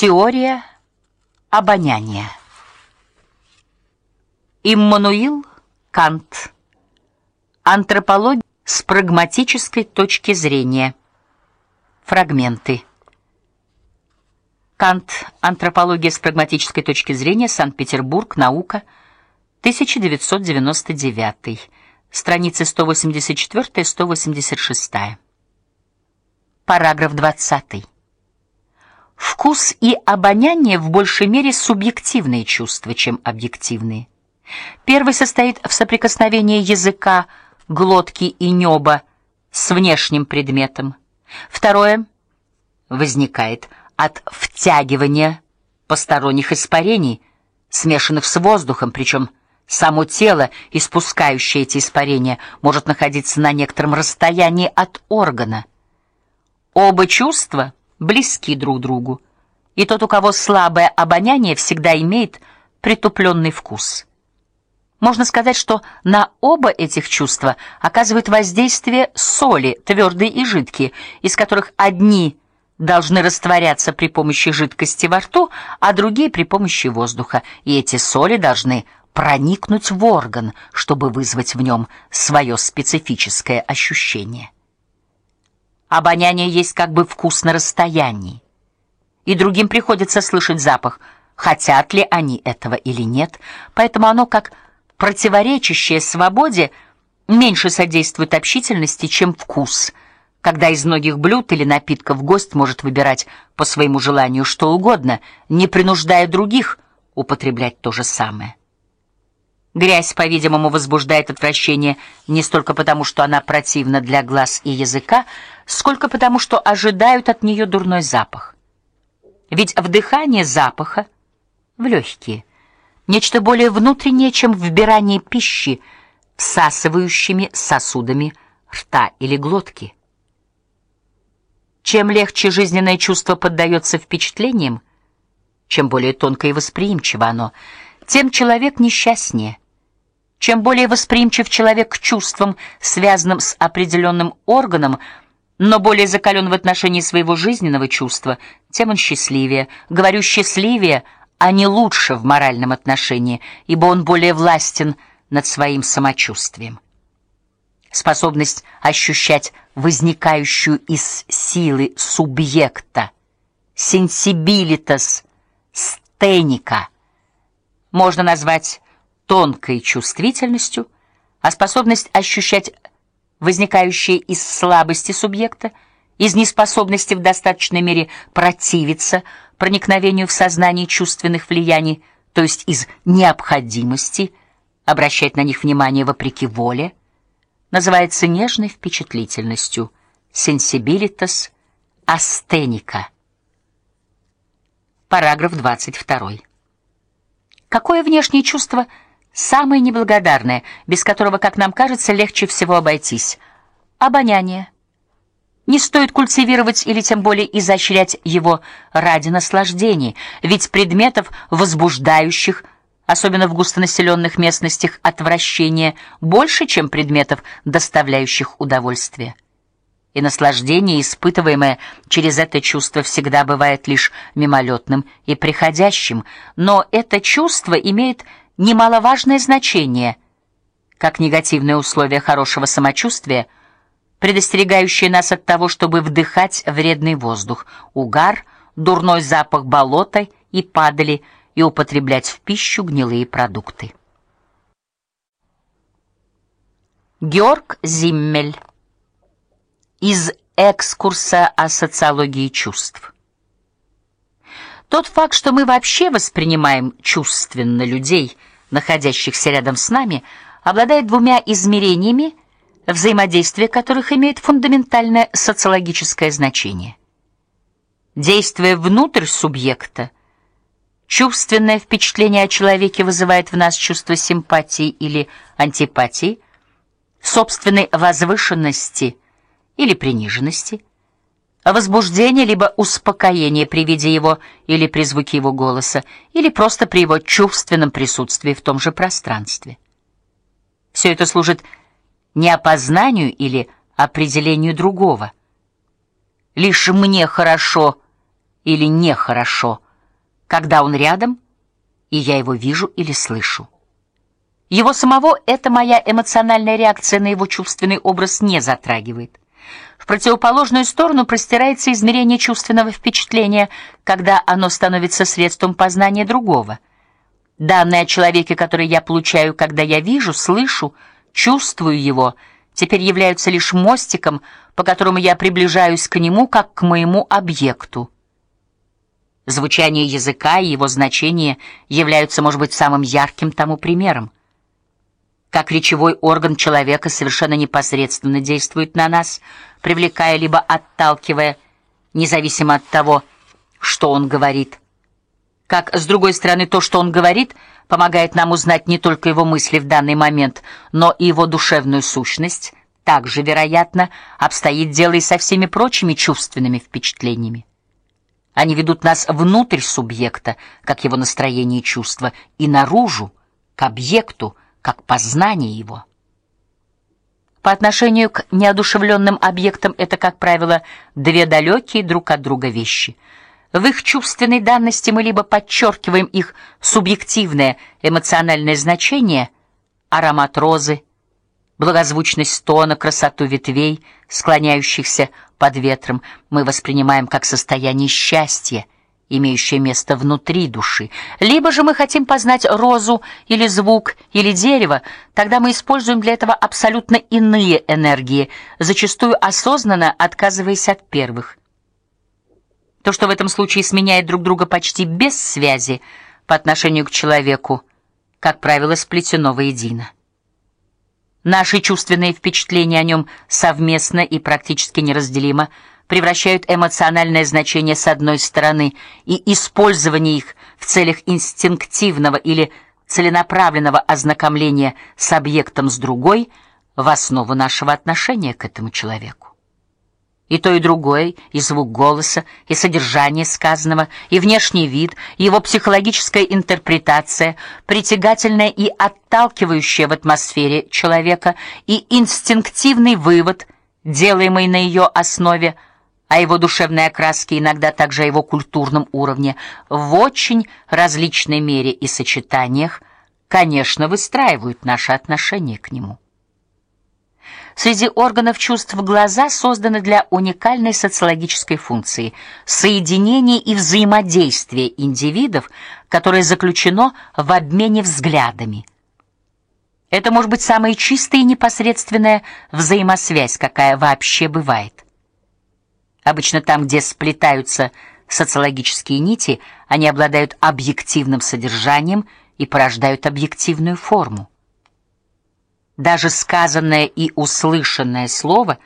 Теория обоняния. Иммануил Кант. Антропология с прагматической точки зрения. Фрагменты. Кант. Антропология с прагматической точки зрения. Санкт-Петербург. Наука. 1999. Страницы 184-186. Параграф 20. Вкус и обоняние в большей мере субъективные чувства, чем объективные. Первый состоит в соприкосновении языка, глотки и неба с внешним предметом. Второе возникает от втягивания посторонних испарений, смешанных с воздухом, причем само тело, испускающее эти испарения, может находиться на некотором расстоянии от органа. Оба чувства близки друг другу, и тот, у кого слабое обоняние, всегда имеет притупленный вкус. Можно сказать, что на оба этих чувства оказывает воздействие соли, твердые и жидкие, из которых одни должны растворяться при помощи жидкости во рту, а другие при помощи воздуха, и эти соли должны проникнуть в орган, чтобы вызвать в нем свое специфическое ощущение. Обоняние есть как бы вкус на расстоянии. И другим приходится слышать запах, хотят ли они этого или нет, поэтому оно как противоречащее свободе меньше содействует общительности, чем вкус. Когда из многих блюд или напитков гость может выбирать по своему желанию что угодно, не принуждая других употреблять то же самое. Грязь, по-видимому, возбуждает отвращение не столько потому, что она противна для глаз и языка, сколько потому, что ожидают от нее дурной запах. Ведь вдыхание запаха в легкие нечто более внутреннее, чем вбирание пищи всасывающими сосудами рта или глотки. Чем легче жизненное чувство поддается впечатлениям, чем более тонко и восприимчиво оно, тем человек несчастнее. Чем более восприимчив человек к чувствам, связанным с определенным органом, но более закален в отношении своего жизненного чувства, тем он счастливее. Говорю счастливее, а не лучше в моральном отношении, ибо он более властен над своим самочувствием. Способность ощущать возникающую из силы субъекта, sensibilitas стеника, можно назвать тонкой чувствительностью, а способность ощущать возникающее из слабости субъекта, из неспособности в достаточной мере противиться проникновению в сознание чувственных влияний, то есть из необходимости обращать на них внимание вопреки воле, называется нежной впечатлительностью sensibilitas астеника. Параграф 22. Какое внешнее чувство самое неблагодарное, без которого, как нам кажется, легче всего обойтись обоняние. Не стоит культивировать или тем более изощрять его ради наслаждений, ведь предметов возбуждающих, особенно в густонаселенных местностях, отвращение больше, чем предметов доставляющих удовольствие. И наслаждение, испытываемое через это чувство, всегда бывает лишь мимолетным и приходящим, но это чувство имеет немаловажное значение, как негативное условие хорошего самочувствия – предостерегающие нас от того, чтобы вдыхать вредный воздух, угар, дурной запах болота и падали и употреблять в пищу гнилые продукты. Георг Зиммель из экскурса о социологии чувств. Тот факт, что мы вообще воспринимаем чувственно людей, находящихся рядом с нами, обладает двумя измерениями взаимодействие которых имеет фундаментальное социологическое значение. Действуя внутрь субъекта, чувственное впечатление о человеке вызывает в нас чувство симпатии или антипатии, собственной возвышенности или приниженности, возбуждение либо успокоение при виде его или при звуке его голоса, или просто при его чувственном присутствии в том же пространстве. Все это служит не опознанию или определению другого. Лишь мне хорошо или нехорошо когда он рядом, и я его вижу или слышу. Его самого эта моя эмоциональная реакция на его чувственный образ не затрагивает. В противоположную сторону простирается измерение чувственного впечатления, когда оно становится средством познания другого. Данные о человеке, которые я получаю, когда я вижу, слышу, чувствую его, теперь являются лишь мостиком, по которому я приближаюсь к нему как к моему объекту. Звучание языка и его значение являются, может быть, самым ярким тому примером. Как речевой орган человека совершенно непосредственно действует на нас, привлекая либо отталкивая, независимо от того, что он говорит. Как с другой стороны то, что он говорит, помогает нам узнать не только его мысли в данный момент, но и его душевную сущность. Также, вероятно, обстоит дело и со всеми прочими чувственными впечатлениями. Они ведут нас внутрь субъекта, как его настроение и чувства, и наружу, к объекту, как познание его. По отношению к неодушевленным объектам это, как правило, две далекие друг от друга вещи. В их чувственной данности мы либо подчеркиваем их субъективное эмоциональное значение, аромат розы, благозвучность тона, красоту ветвей, склоняющихся под ветром, мы воспринимаем как состояние счастья, имеющее место внутри души. Либо же мы хотим познать розу или звук или дерево, тогда мы используем для этого абсолютно иные энергии, зачастую осознанно отказываясь от первых. То, что в этом случае сменяет друг друга почти без связи по отношению к человеку, как правило, сплетено воедино. Наши чувственные впечатления о нем совместно и практически неразделимо превращают эмоциональное значение с одной стороны и использование их в целях инстинктивного или целенаправленного ознакомления с объектом с другой в основу нашего отношения к этому человеку. И то, и другое, и звук голоса, и содержание сказанного, и внешний вид, и его психологическая интерпретация, притягательная и отталкивающая в атмосфере человека, и инстинктивный вывод, делаемый на ее основе, а его душевной окраске, иногда также о его культурном уровне, в очень различной мере и сочетаниях, конечно, выстраивают наши отношения к нему. Среди органов чувств глаза созданы для уникальной социологической функции соединения и взаимодействия индивидов, которое заключено в обмене взглядами. Это может быть самая чистая и непосредственная взаимосвязь, какая вообще бывает. Обычно там, где сплетаются социологические нити, они обладают объективным содержанием и порождают объективную форму. Даже сказанное и услышанное слово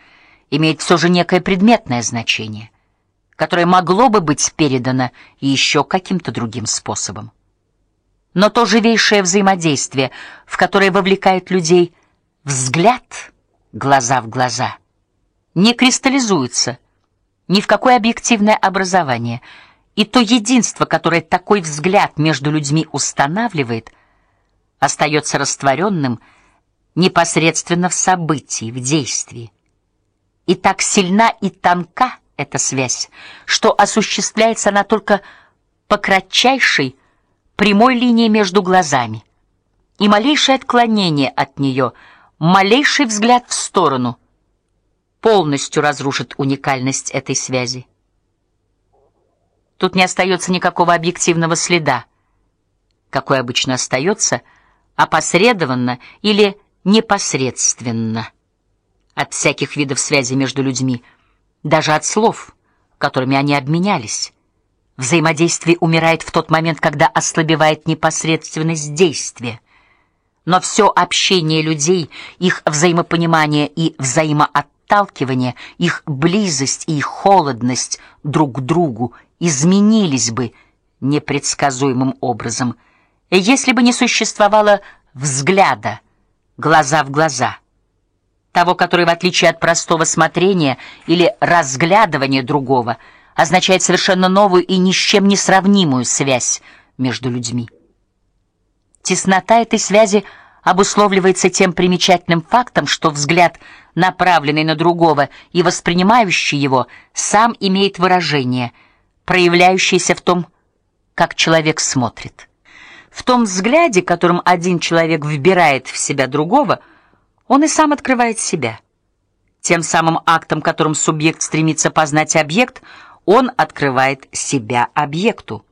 имеет все же некое предметное значение, которое могло бы быть передано еще каким-то другим способом. Но то живейшее взаимодействие, в которое вовлекает людей взгляд глаза в глаза, не кристаллизуется ни в какое объективное образование, и то единство, которое такой взгляд между людьми устанавливает, остается растворенным непосредственно в событии, в действии. И так сильна и тонка эта связь, что осуществляется она только по кратчайшей прямой линии между глазами. И малейшее отклонение от нее, малейший взгляд в сторону полностью разрушит уникальность этой связи. Тут не остается никакого объективного следа, какой обычно остается опосредованно или непосредственно от всяких видов связи между людьми, даже от слов, которыми они обменялись. Взаимодействие умирает в тот момент, когда ослабевает непосредственность действия. Но все общение людей, их взаимопонимание и взаимоотталкивание, их близость и их холодность друг к другу изменились бы непредсказуемым образом, если бы не существовало взгляда глаза в глаза. Того, который в отличие от простого смотрения или разглядывания другого, означает совершенно новую и ни с чем не сравнимую связь между людьми. Теснота этой связи обусловливается тем примечательным фактом, что взгляд, направленный на другого и воспринимающий его, сам имеет выражение, проявляющееся в том, как человек смотрит. В том взгляде, которым один человек вбирает в себя другого, он и сам открывает себя. Тем самым актом, которым субъект стремится познать объект, он открывает себя объекту.